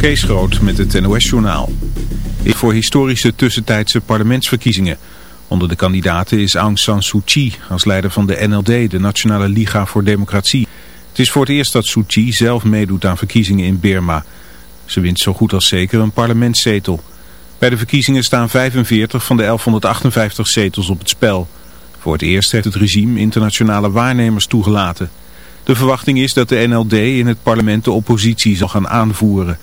Kees Groot met het NOS-journaal. Voor historische tussentijdse parlementsverkiezingen. Onder de kandidaten is Aung San Suu Kyi als leider van de NLD, de Nationale Liga voor Democratie. Het is voor het eerst dat Suu Kyi zelf meedoet aan verkiezingen in Burma. Ze wint zo goed als zeker een parlementszetel. Bij de verkiezingen staan 45 van de 1158 zetels op het spel. Voor het eerst heeft het regime internationale waarnemers toegelaten. De verwachting is dat de NLD in het parlement de oppositie zal gaan aanvoeren.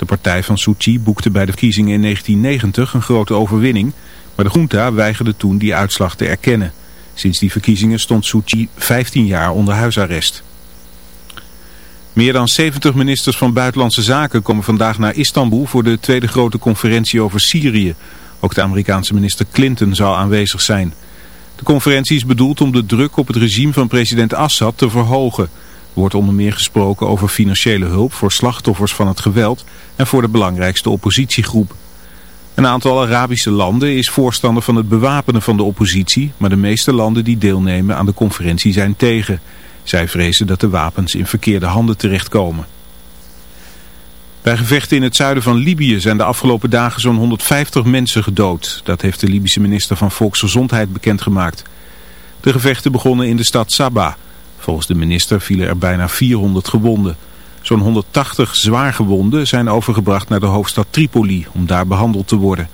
De partij van Suu boekte bij de verkiezingen in 1990 een grote overwinning, maar de junta weigerde toen die uitslag te erkennen. Sinds die verkiezingen stond Suu Kyi 15 jaar onder huisarrest. Meer dan 70 ministers van Buitenlandse Zaken komen vandaag naar Istanbul voor de tweede grote conferentie over Syrië. Ook de Amerikaanse minister Clinton zal aanwezig zijn. De conferentie is bedoeld om de druk op het regime van president Assad te verhogen. Wordt onder meer gesproken over financiële hulp voor slachtoffers van het geweld en voor de belangrijkste oppositiegroep. Een aantal Arabische landen is voorstander van het bewapenen van de oppositie, maar de meeste landen die deelnemen aan de conferentie zijn tegen. Zij vrezen dat de wapens in verkeerde handen terechtkomen. Bij gevechten in het zuiden van Libië zijn de afgelopen dagen zo'n 150 mensen gedood. Dat heeft de Libische minister van Volksgezondheid bekendgemaakt. De gevechten begonnen in de stad Sabah. Volgens de minister vielen er bijna 400 gewonden. Zo'n 180 zwaargewonden zijn overgebracht naar de hoofdstad Tripoli om daar behandeld te worden.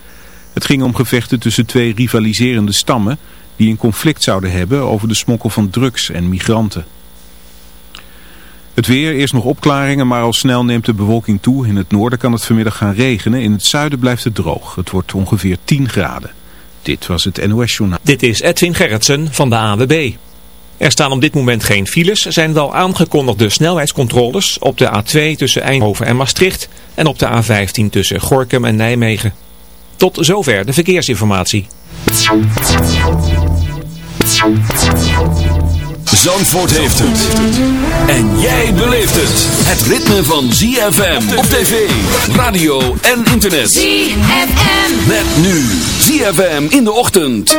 Het ging om gevechten tussen twee rivaliserende stammen die een conflict zouden hebben over de smokkel van drugs en migranten. Het weer, eerst nog opklaringen, maar al snel neemt de bewolking toe. In het noorden kan het vanmiddag gaan regenen. In het zuiden blijft het droog. Het wordt ongeveer 10 graden. Dit was het NOS Journaal. Dit is Edwin Gerritsen van de AWB. Er staan op dit moment geen files. Er zijn wel aangekondigde snelheidscontroles op de A2 tussen Eindhoven en Maastricht. En op de A15 tussen Gorkum en Nijmegen. Tot zover de verkeersinformatie. Zandvoort heeft het. En jij beleeft het. Het ritme van ZFM op tv, radio en internet. ZFM. Met nu ZFM in de ochtend.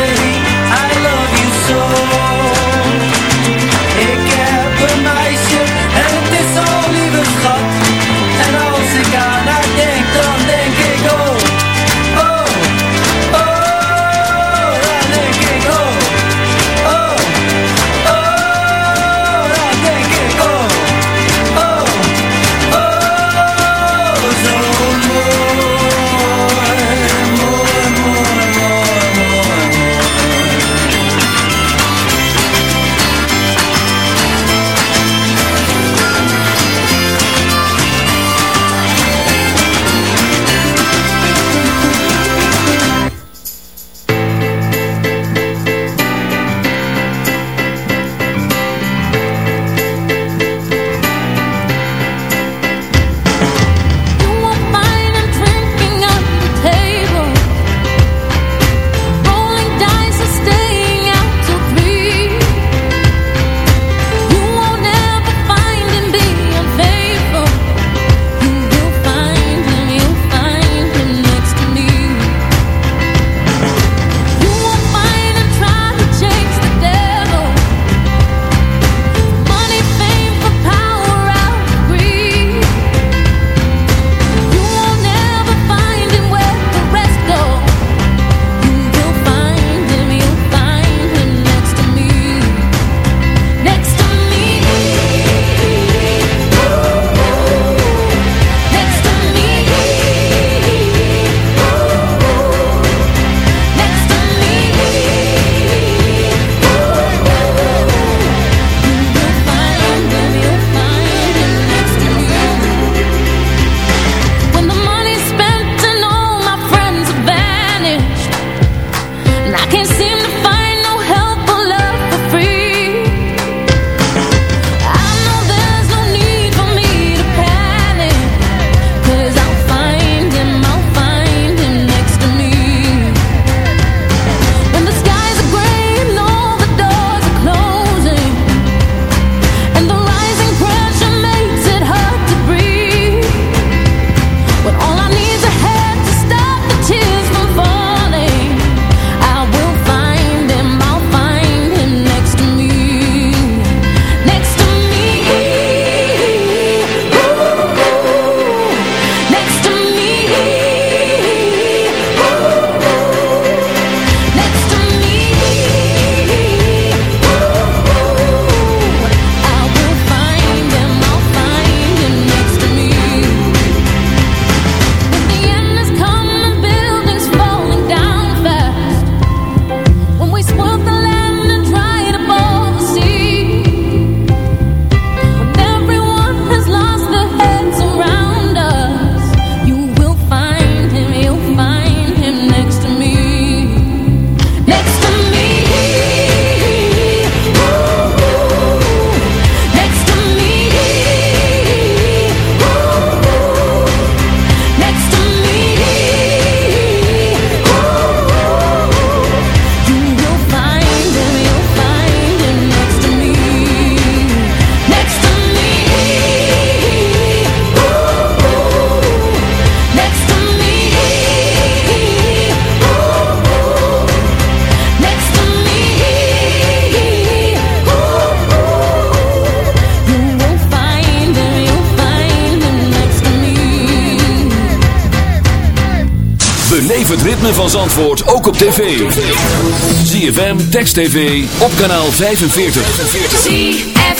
Dex TV op kanaal 45. 45.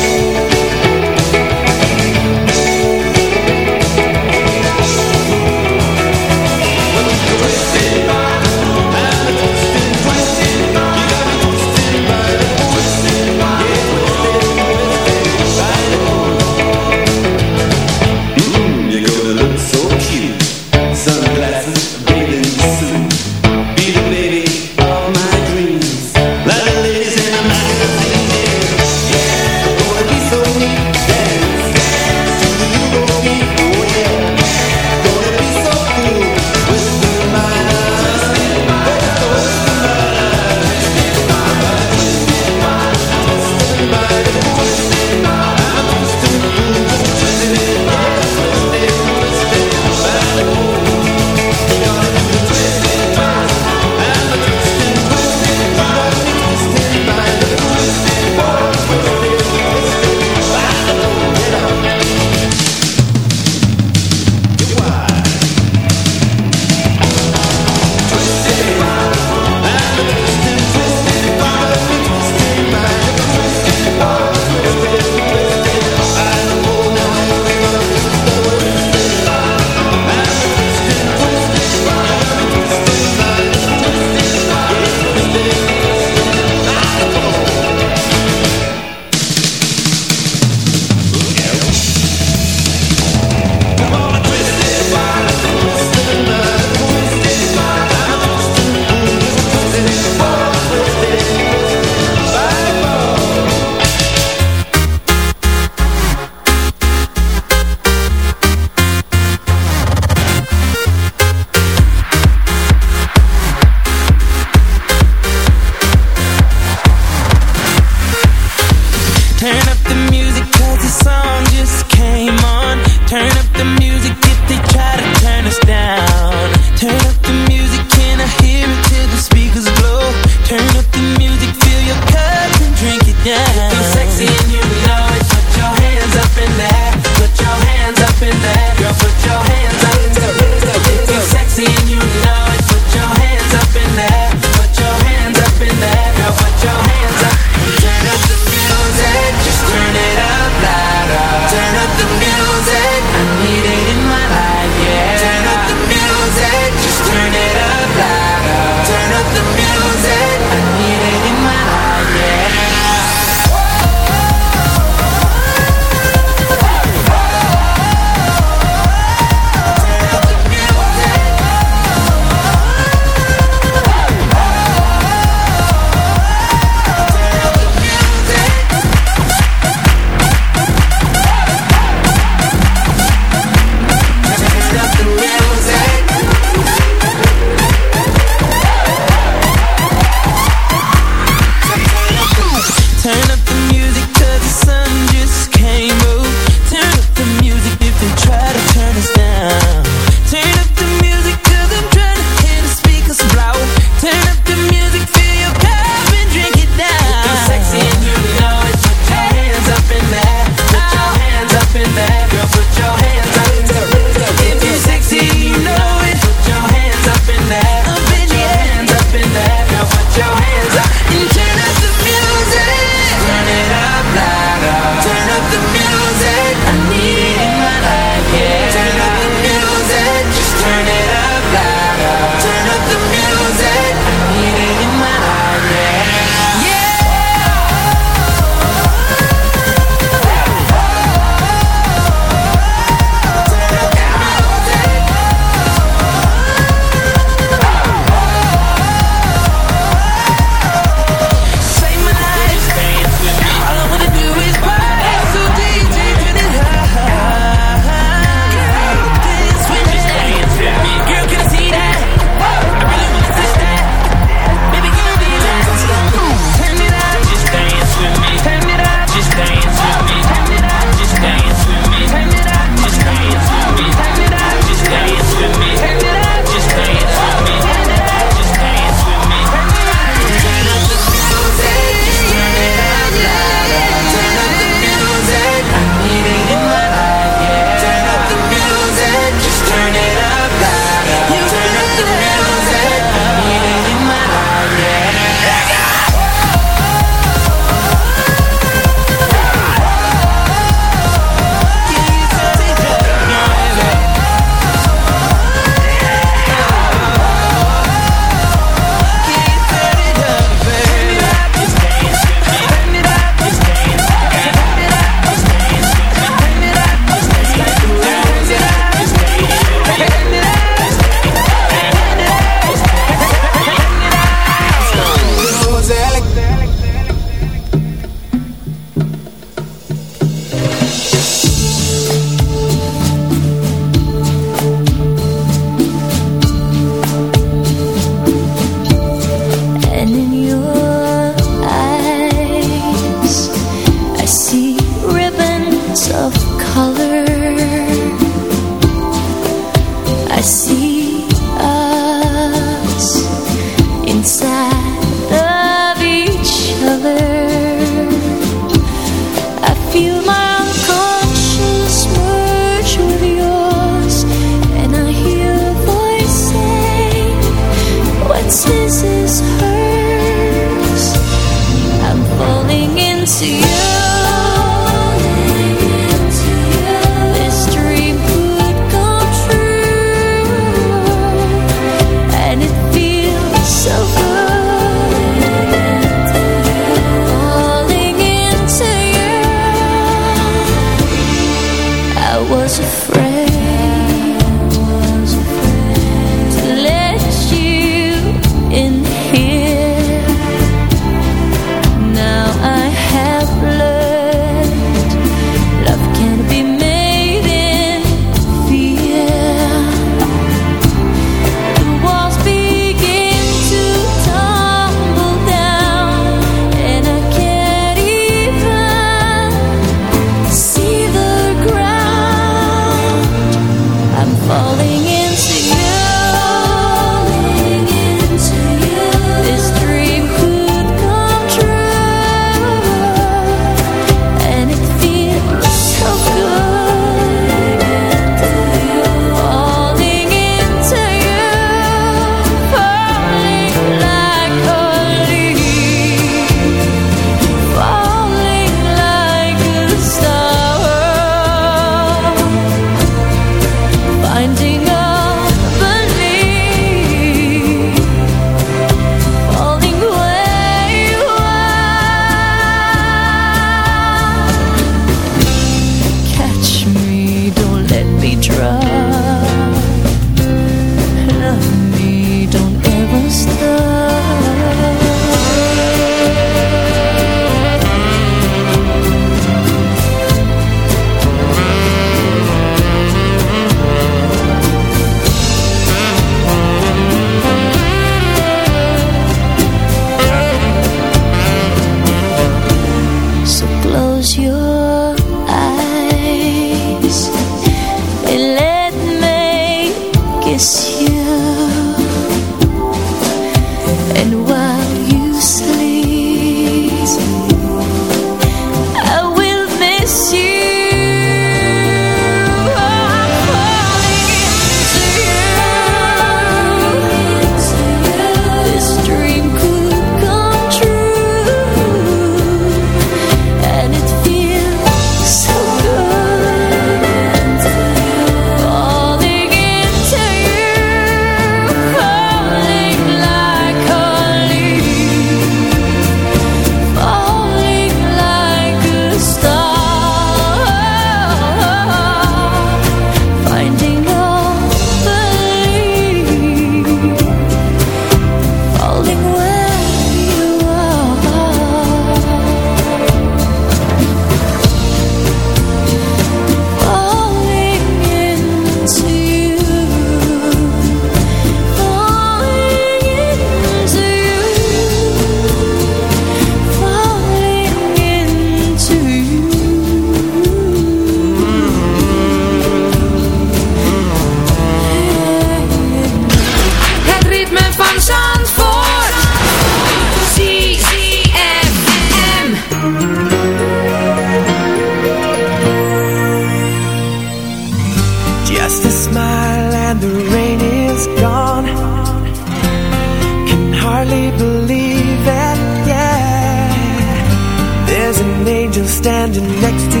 standing next to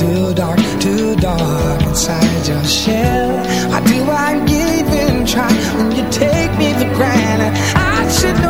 Too dark, too dark inside your shell Why do I even try when you take me for granted? I should know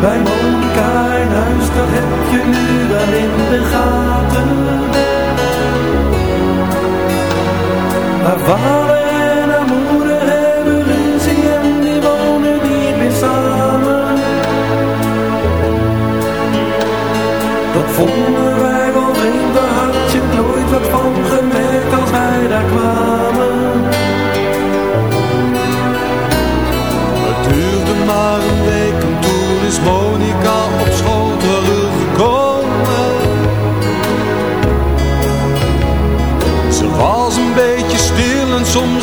Bij Monika in huis, dat heb je nu wel in de gaten. Haar vader en haar moeder hebben ruzie en die wonen niet meer samen. Dat vonden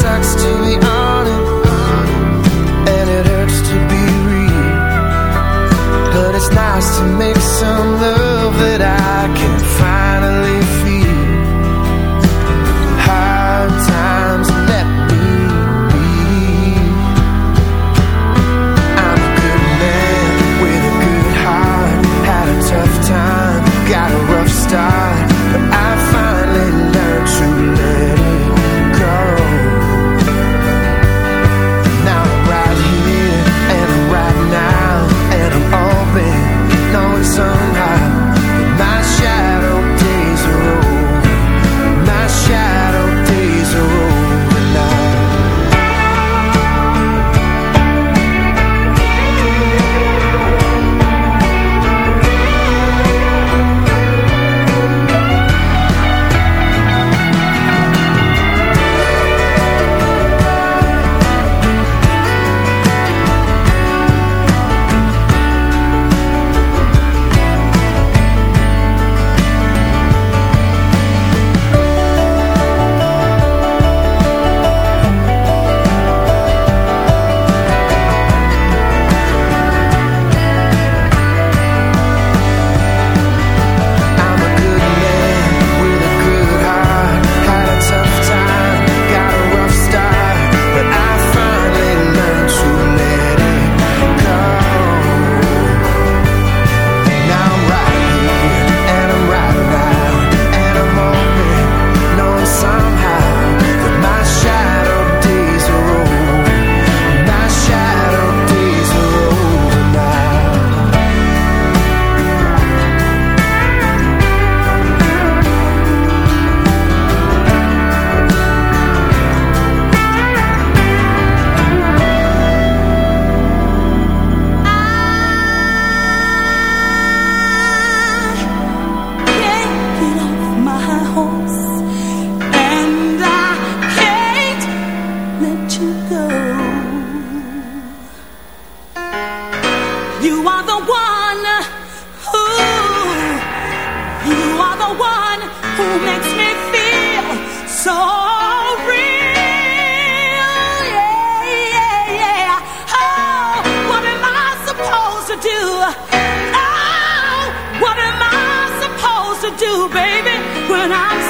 sucks to be honest, and it hurts to be real. But it's nice to make some love that I can baby, when I'm